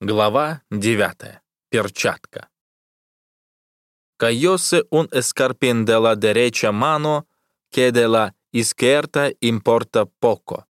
Глава 9. Перчатка. Cayose un escarpin de la derecha mano que de la izquierda importa poco.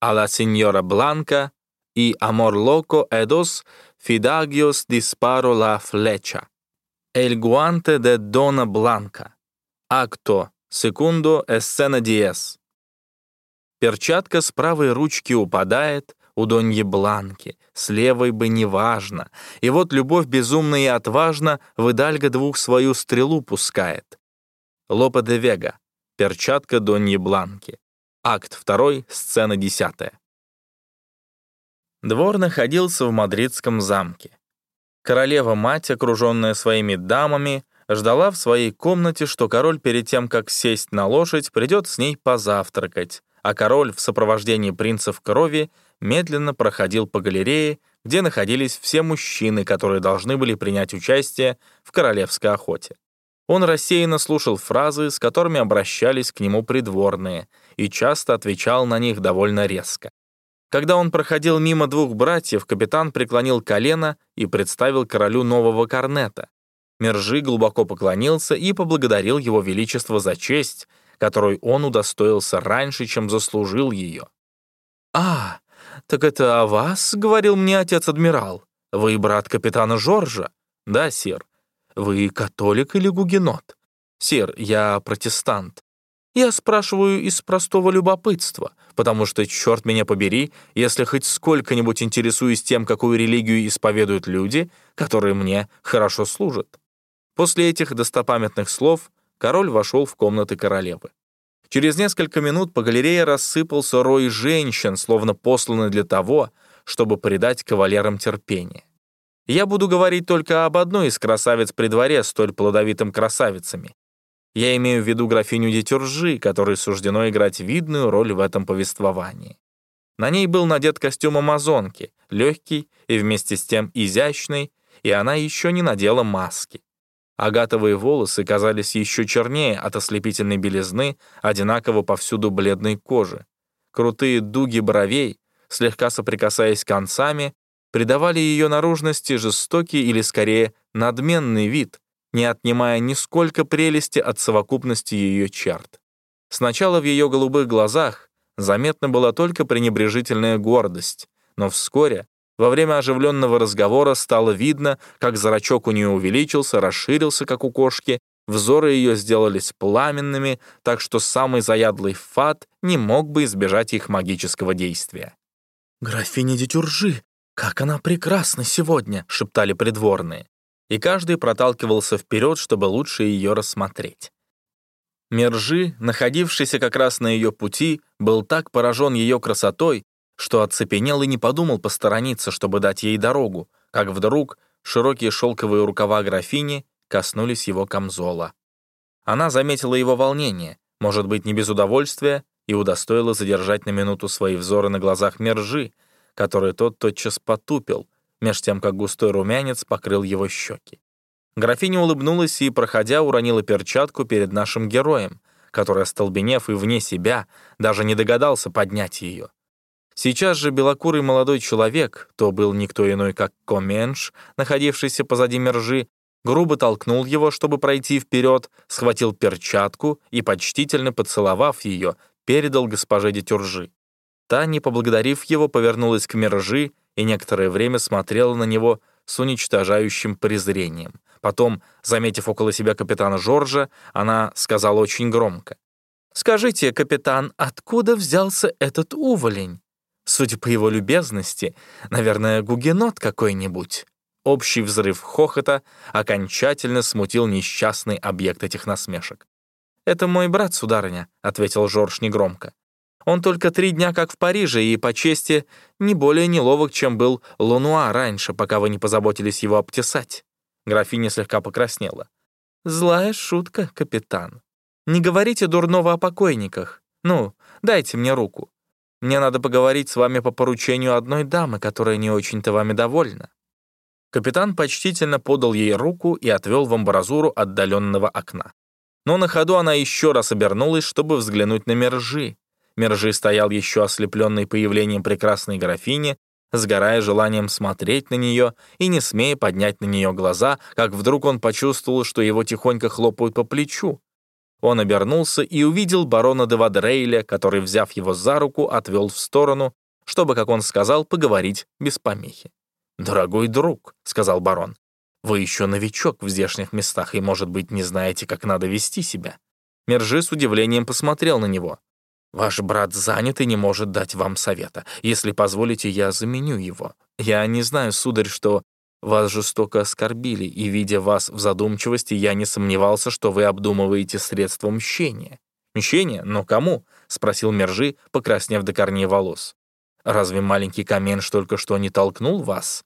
A la señora Blanca y amor loco edos fidagios disparo la flecha. El guante de Dona Blanca. Acto. Секунду. Escena 10. Перчатка с правой ручки упадает, у Доньи Бланки, с левой бы неважно. И вот любовь безумна и отважна, выдальга двух свою стрелу пускает. Лопе де Вега, перчатка Доньи Бланки. Акт 2, сцена 10. Двор находился в мадридском замке. Королева-мать, окруженная своими дамами, ждала в своей комнате, что король перед тем, как сесть на лошадь, придет с ней позавтракать, а король в сопровождении принцев крови медленно проходил по галерее, где находились все мужчины, которые должны были принять участие в королевской охоте. Он рассеянно слушал фразы, с которыми обращались к нему придворные, и часто отвечал на них довольно резко. Когда он проходил мимо двух братьев, капитан преклонил колено и представил королю нового корнета. Мержи глубоко поклонился и поблагодарил его величество за честь, которой он удостоился раньше, чем заслужил ее. «А, так это о вас, — говорил мне отец-адмирал. Вы брат капитана Жоржа? Да, сир. Вы католик или гугенот? Сир, я протестант. Я спрашиваю из простого любопытства, потому что, черт меня побери, если хоть сколько-нибудь интересуюсь тем, какую религию исповедуют люди, которые мне хорошо служат. После этих достопамятных слов король вошел в комнаты королевы. Через несколько минут по галерее рассыпался рой женщин, словно посланный для того, чтобы придать кавалерам терпение. Я буду говорить только об одной из красавиц при дворе, столь плодовитым красавицами. Я имею в виду графиню Детюржи, которой суждено играть видную роль в этом повествовании. На ней был надет костюм амазонки, легкий и вместе с тем изящный, и она еще не надела маски. Агатовые волосы казались еще чернее от ослепительной белизны, одинаково повсюду бледной кожи. Крутые дуги бровей, слегка соприкасаясь концами, придавали ее наружности жестокий или, скорее, надменный вид, не отнимая нисколько прелести от совокупности ее черт. Сначала в ее голубых глазах заметна была только пренебрежительная гордость, но вскоре во время оживленного разговора стало видно, как зрачок у нее увеличился, расширился, как у кошки, взоры ее сделались пламенными, так что самый заядлый фат не мог бы избежать их магического действия. «Графиня Детюржи, как она прекрасна сегодня!» — шептали придворные. И каждый проталкивался вперед, чтобы лучше ее рассмотреть. Мержи, находившийся как раз на ее пути, был так поражен ее красотой, что оцепенел и не подумал посторониться, чтобы дать ей дорогу, как вдруг широкие шелковые рукава графини коснулись его камзола. Она заметила его волнение, может быть, не без удовольствия, и удостоила задержать на минуту свои взоры на глазах Мержи, которые тот тотчас потупил, меж тем, как густой румянец покрыл его щеки. Графиня улыбнулась и, проходя, уронила перчатку перед нашим героем, который, остолбенев и вне себя, даже не догадался поднять ее. Сейчас же белокурый молодой человек, то был никто иной, как Коменш, находившийся позади мержи, грубо толкнул его, чтобы пройти вперед, схватил перчатку и, почтительно поцеловав ее, передал госпоже Детюржи. Та, не поблагодарив его, повернулась к мержи и некоторое время смотрела на него с уничтожающим презрением. Потом, заметив около себя капитана Жоржа, она сказала очень громко. «Скажите, капитан, откуда взялся этот уволень?» Судя по его любезности, наверное, гугенот какой-нибудь. Общий взрыв хохота окончательно смутил несчастный объект этих насмешек. «Это мой брат, сударыня», — ответил Жорж негромко. «Он только три дня как в Париже и, по чести, не более неловок, чем был Лунуа раньше, пока вы не позаботились его обтесать». Графиня слегка покраснела. «Злая шутка, капитан. Не говорите дурного о покойниках. Ну, дайте мне руку. Мне надо поговорить с вами по поручению одной дамы, которая не очень-то вами довольна». Капитан почтительно подал ей руку и отвел в амбразуру отдаленного окна. Но на ходу она еще раз обернулась, чтобы взглянуть на Мержи. Мержи стоял еще ослепленный появлением прекрасной графини, сгорая желанием смотреть на нее и не смея поднять на нее глаза, как вдруг он почувствовал, что его тихонько хлопают по плечу. Он обернулся и увидел барона де Вадрейля, который, взяв его за руку, отвел в сторону, чтобы, как он сказал, поговорить без помехи. «Дорогой друг», — сказал барон, — «вы еще новичок в здешних местах и, может быть, не знаете, как надо вести себя». Мержи с удивлением посмотрел на него. «Ваш брат занят и не может дать вам совета. Если позволите, я заменю его. Я не знаю, сударь, что вас жестоко оскорбили, и, видя вас в задумчивости, я не сомневался, что вы обдумываете средства мщения». «Мщение? Но кому?» — спросил Мержи, покраснев до корней волос. «Разве маленький Каменш только что не толкнул вас?»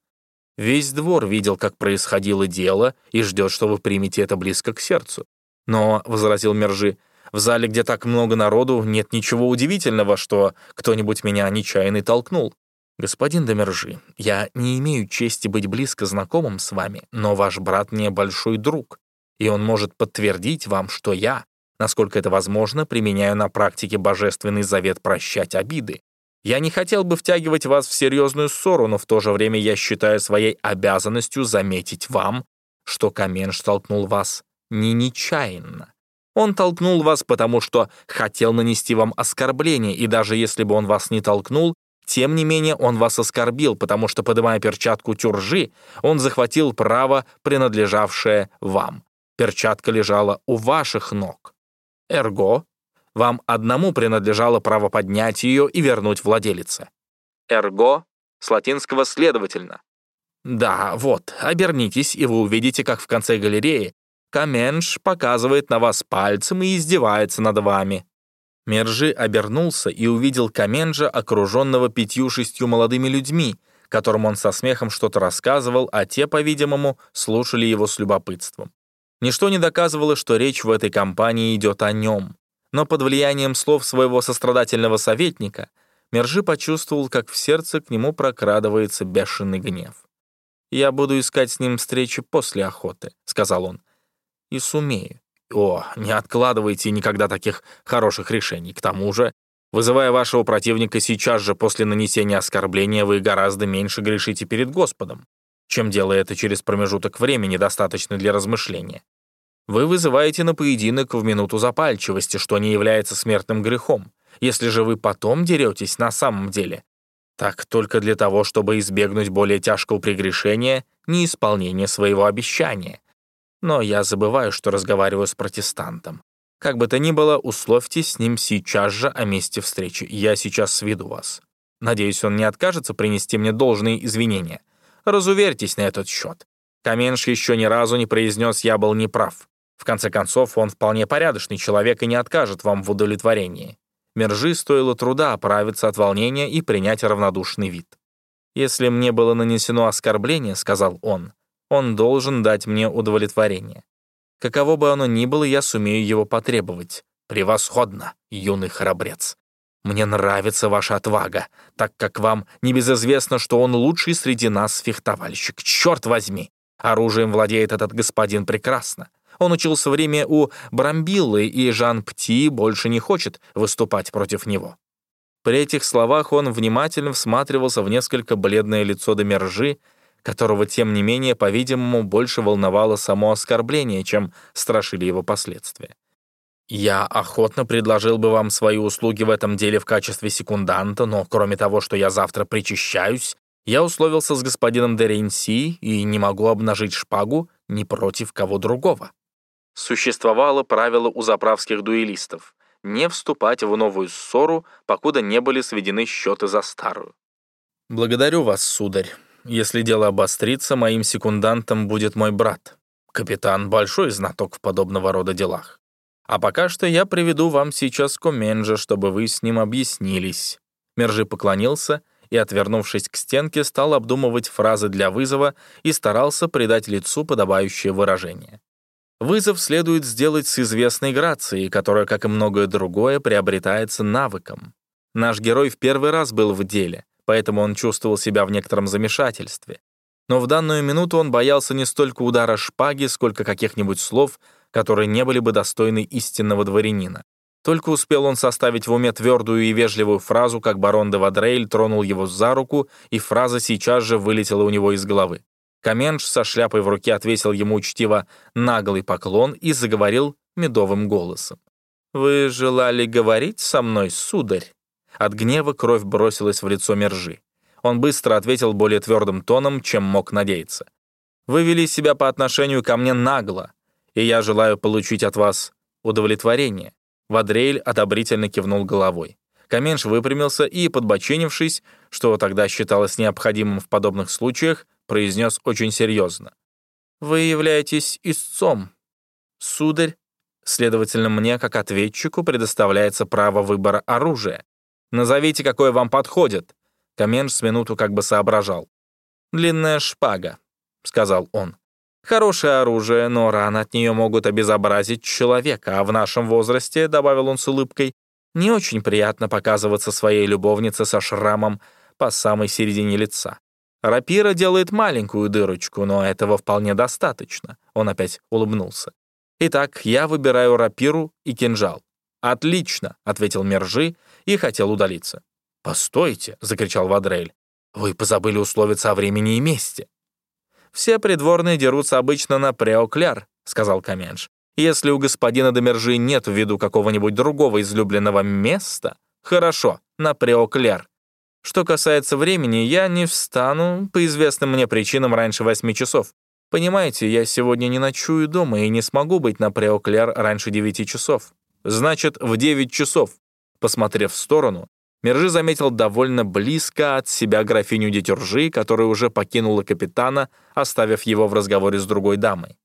Весь двор видел, как происходило дело, и ждет, что вы примете это близко к сердцу. Но, — возразил Мержи, — в зале, где так много народу, нет ничего удивительного, что кто-нибудь меня нечаянно толкнул. Господин Демержи, я не имею чести быть близко знакомым с вами, но ваш брат мне большой друг, и он может подтвердить вам, что я, насколько это возможно, применяю на практике божественный завет прощать обиды, я не хотел бы втягивать вас в серьезную ссору, но в то же время я считаю своей обязанностью заметить вам, что Каменш толкнул вас не нечаянно. Он толкнул вас, потому что хотел нанести вам оскорбление, и даже если бы он вас не толкнул, тем не менее он вас оскорбил, потому что, поднимая перчатку тюржи, он захватил право, принадлежавшее вам. Перчатка лежала у ваших ног. Эрго, вам одному принадлежало право поднять ее и вернуть владелице. Эрго с латинского «следовательно». Да, вот, обернитесь, и вы увидите, как в конце галереи Каменш показывает на вас пальцем и издевается над вами. Мержи обернулся и увидел Каменжа, окруженного пятью-шестью молодыми людьми, которым он со смехом что-то рассказывал, а те, по-видимому, слушали его с любопытством. Ничто не доказывало, что речь в этой компании идет о нем но под влиянием слов своего сострадательного советника Мержи почувствовал, как в сердце к нему прокрадывается бешеный гнев. «Я буду искать с ним встречи после охоты», — сказал он. «И сумею. О, не откладывайте никогда таких хороших решений. К тому же, вызывая вашего противника сейчас же после нанесения оскорбления, вы гораздо меньше грешите перед Господом, чем делая это через промежуток времени, достаточный для размышления. Вы вызываете на поединок в минуту запальчивости, что не является смертным грехом. Если же вы потом деретесь на самом деле, так только для того, чтобы избегнуть более тяжкого прегрешения, неисполнения своего обещания. Но я забываю, что разговариваю с протестантом. Как бы то ни было, условьтесь с ним сейчас же о месте встречи. Я сейчас сведу вас. Надеюсь, он не откажется принести мне должные извинения. Разуверьтесь на этот счет. Каменш еще ни разу не произнес «я был неправ». В конце концов, он вполне порядочный человек и не откажет вам в удовлетворении. Мержи стоило труда оправиться от волнения и принять равнодушный вид. «Если мне было нанесено оскорбление, — сказал он, — он должен дать мне удовлетворение. Каково бы оно ни было, я сумею его потребовать. Превосходно, юный храбрец. Мне нравится ваша отвага, так как вам небезызвестно, что он лучший среди нас фехтовальщик. Черт возьми! Оружием владеет этот господин прекрасно. Он учился в Риме у Брамбиллы, и Жан Пти больше не хочет выступать против него. При этих словах он внимательно всматривался в несколько бледное лицо Демержи, которого, тем не менее, по-видимому, больше волновало само оскорбление, чем страшили его последствия. «Я охотно предложил бы вам свои услуги в этом деле в качестве секунданта, но кроме того, что я завтра причащаюсь, я условился с господином Деренси и не могу обнажить шпагу ни против кого другого». Существовало правило у заправских дуэлистов — не вступать в новую ссору, покуда не были сведены счеты за старую. «Благодарю вас, сударь. Если дело обострится, моим секундантом будет мой брат. Капитан — большой знаток в подобного рода делах. А пока что я приведу вам сейчас Коменджа, чтобы вы с ним объяснились». Мержи поклонился и, отвернувшись к стенке, стал обдумывать фразы для вызова и старался придать лицу подобающее выражение. Вызов следует сделать с известной грацией, которая, как и многое другое, приобретается навыком. Наш герой в первый раз был в деле, поэтому он чувствовал себя в некотором замешательстве. Но в данную минуту он боялся не столько удара шпаги, сколько каких-нибудь слов, которые не были бы достойны истинного дворянина. Только успел он составить в уме твердую и вежливую фразу, как барон де Вадрейль тронул его за руку, и фраза сейчас же вылетела у него из головы. Каменш со шляпой в руке отвесил ему учтиво наглый поклон и заговорил медовым голосом. «Вы желали говорить со мной, сударь?» От гнева кровь бросилась в лицо Мержи. Он быстро ответил более твердым тоном, чем мог надеяться. «Вы вели себя по отношению ко мне нагло, и я желаю получить от вас удовлетворение». Вадрейль одобрительно кивнул головой. Каменш выпрямился и, подбоченившись, что тогда считалось необходимым в подобных случаях, произнес очень серьезно. «Вы являетесь истцом, сударь, следовательно, мне, как ответчику, предоставляется право выбора оружия. Назовите, какое вам подходит». Каменш с минуту как бы соображал. «Длинная шпага», — сказал он. Хорошее оружие, но раны от нее могут обезобразить человека, а в нашем возрасте, — добавил он с улыбкой, — не очень приятно показываться своей любовнице со шрамом по самой середине лица. Рапира делает маленькую дырочку, но этого вполне достаточно. Он опять улыбнулся. Итак, я выбираю рапиру и кинжал. «Отлично», — ответил Мержи и хотел удалиться. «Постойте», — закричал Вадрель. «Вы позабыли условиться о времени и месте». «Все придворные дерутся обычно на преокляр», — сказал Каменш. «Если у господина Домержи нет в виду какого-нибудь другого излюбленного места, хорошо, на преокляр. Что касается времени, я не встану по известным мне причинам раньше восьми часов. Понимаете, я сегодня не ночую дома и не смогу быть на преокляр раньше девяти часов. Значит, в девять часов». Посмотрев в сторону, Мержи заметил довольно близко от себя графиню Детюржи, которая уже покинула капитана, оставив его в разговоре с другой дамой.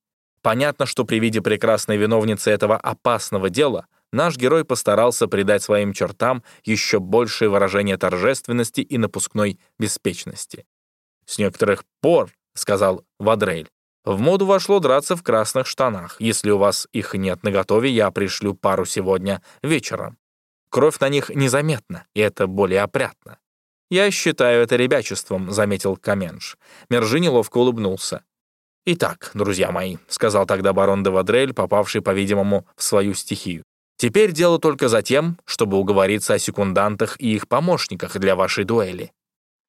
Понятно, что при виде прекрасной виновницы этого опасного дела наш герой постарался придать своим чертам еще большее выражение торжественности и напускной беспечности. «С некоторых пор», — сказал Вадрейль, «в моду вошло драться в красных штанах. Если у вас их нет наготове, я пришлю пару сегодня вечером. Кровь на них незаметна, и это более опрятно. «Я считаю это ребячеством», — заметил Каменш. Мержи неловко улыбнулся. «Итак, друзья мои», — сказал тогда барон де Вадрель, попавший, по-видимому, в свою стихию. «Теперь дело только за тем, чтобы уговориться о секундантах и их помощниках для вашей дуэли».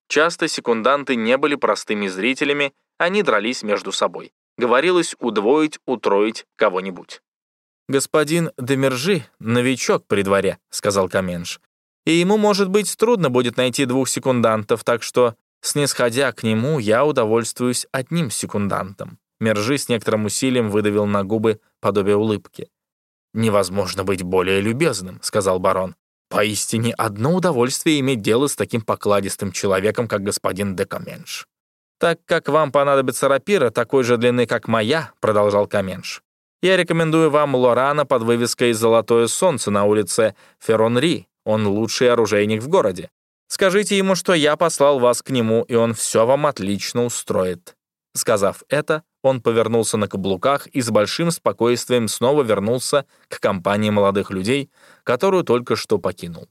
Часто секунданты не были простыми зрителями, они дрались между собой. Говорилось удвоить, утроить кого-нибудь. «Господин Демержи — новичок при дворе», — сказал Каменш. «И ему, может быть, трудно будет найти двух секундантов, так что, снисходя к нему, я удовольствуюсь одним секундантом». Мержи с некоторым усилием выдавил на губы подобие улыбки. «Невозможно быть более любезным», — сказал барон. «Поистине одно удовольствие иметь дело с таким покладистым человеком, как господин де Каменш». «Так как вам понадобится рапира такой же длины, как моя», — продолжал Каменш, я рекомендую вам Лорана под вывеской «Золотое солнце» на улице Ферронри. Он лучший оружейник в городе. Скажите ему, что я послал вас к нему, и он все вам отлично устроит». Сказав это, он повернулся на каблуках и с большим спокойствием снова вернулся к компании молодых людей, которую только что покинул.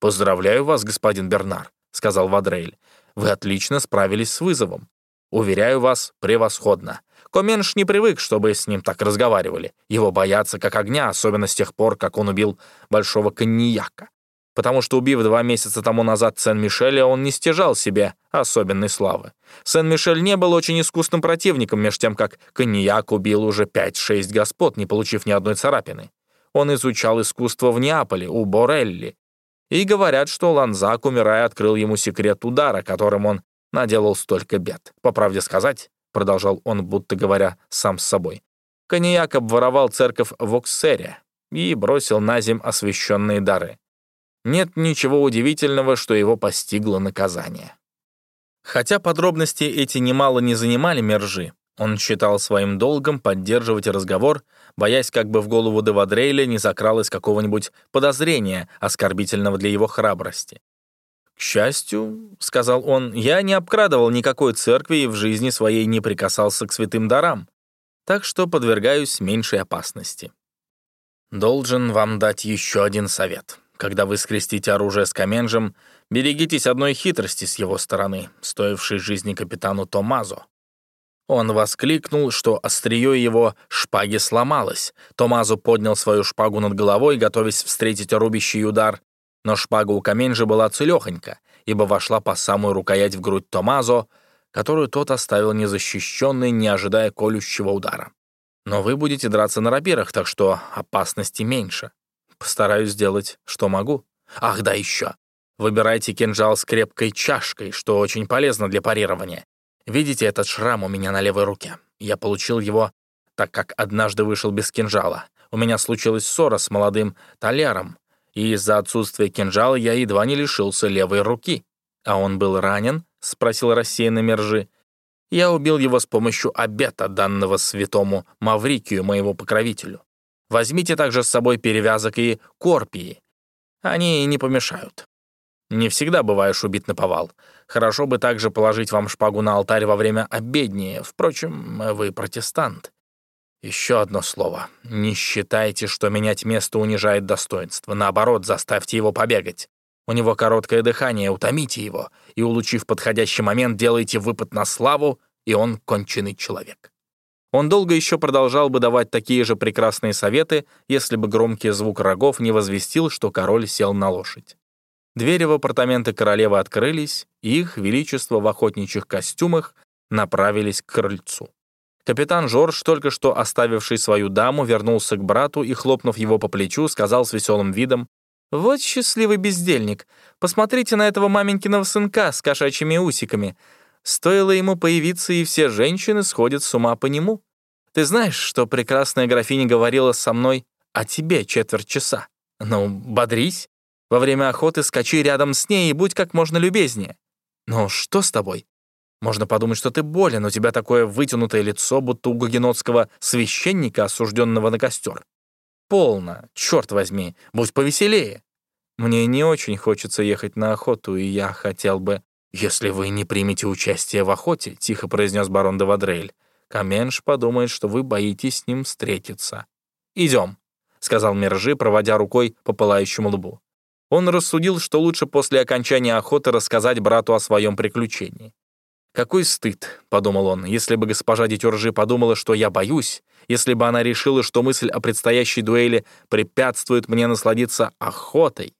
«Поздравляю вас, господин Бернар», — сказал Вадрейль. «Вы отлично справились с вызовом. Уверяю вас, превосходно. Коменш не привык, чтобы с ним так разговаривали. Его боятся как огня, особенно с тех пор, как он убил большого коньяка. Потому что, убив два месяца тому назад Сен-Мишеля, он не стяжал себе особенной славы. Сен-Мишель не был очень искусным противником, меж тем, как коньяк убил уже 5-6 господ, не получив ни одной царапины. Он изучал искусство в Неаполе, у Борелли. И говорят, что Ланзак, умирая, открыл ему секрет удара, которым он наделал столько бед. По правде сказать, продолжал он, будто говоря сам с собой. Коньяк обворовал церковь в Оксере и бросил на земь освященные дары. Нет ничего удивительного, что его постигло наказание. Хотя подробности эти немало не занимали Мержи, он считал своим долгом поддерживать разговор, боясь, как бы в голову Девадрейля не закралось какого-нибудь подозрения, оскорбительного для его храбрости. «К счастью, — сказал он, — я не обкрадывал никакой церкви и в жизни своей не прикасался к святым дарам, так что подвергаюсь меньшей опасности. Должен вам дать еще один совет. Когда вы скрестите оружие с Каменжем, берегитесь одной хитрости с его стороны, стоившей жизни капитану Томазо. Он воскликнул, что острие его шпаги сломалось. Томазо поднял свою шпагу над головой, готовясь встретить рубящий удар. Но шпага у Каменжи была целехонька, ибо вошла по самую рукоять в грудь Томазо, которую тот оставил незащищенной, не ожидая колющего удара. Но вы будете драться на рапирах, так что опасности меньше. Постараюсь сделать, что могу. Ах, да еще. Выбирайте кинжал с крепкой чашкой, что очень полезно для парирования. Видите этот шрам у меня на левой руке? Я получил его, так как однажды вышел без кинжала. У меня случилась ссора с молодым толяром, и из-за отсутствия кинжала я едва не лишился левой руки. А он был ранен? — спросил рассеянный Мержи. Я убил его с помощью обета, данного святому Маврикию, моему покровителю. Возьмите также с собой перевязок и корпии. Они не помешают. Не всегда бываешь убит на повал. Хорошо бы также положить вам шпагу на алтарь во время обедни. Впрочем, вы протестант. Еще одно слово. Не считайте, что менять место унижает достоинство. Наоборот, заставьте его побегать. У него короткое дыхание, утомите его, и, улучив подходящий момент, делайте выпад на славу, и он конченый человек. Он долго еще продолжал бы давать такие же прекрасные советы, если бы громкий звук рогов не возвестил, что король сел на лошадь. Двери в апартаменты королевы открылись, и их величество в охотничьих костюмах направились к крыльцу. Капитан Жорж, только что оставивший свою даму, вернулся к брату и, хлопнув его по плечу, сказал с веселым видом, «Вот счастливый бездельник. Посмотрите на этого маменькиного сынка с кошачьими усиками. Стоило ему появиться, и все женщины сходят с ума по нему. Ты знаешь, что прекрасная графиня говорила со мной о тебе четверть часа? Ну, бодрись. Во время охоты скачи рядом с ней и будь как можно любезнее. Ну, что с тобой? Можно подумать, что ты болен, у тебя такое вытянутое лицо, будто у гугенотского священника, осужденного на костер. Полно, черт возьми, будь повеселее. Мне не очень хочется ехать на охоту, и я хотел бы... «Если вы не примете участие в охоте», — тихо произнес барон де Вадрель, «Каменш подумает, что вы боитесь с ним встретиться». «Идем», — сказал Мержи, проводя рукой по пылающему лбу. Он рассудил, что лучше после окончания охоты рассказать брату о своем приключении. «Какой стыд», — подумал он, — «если бы госпожа Детюржи подумала, что я боюсь, если бы она решила, что мысль о предстоящей дуэли препятствует мне насладиться охотой».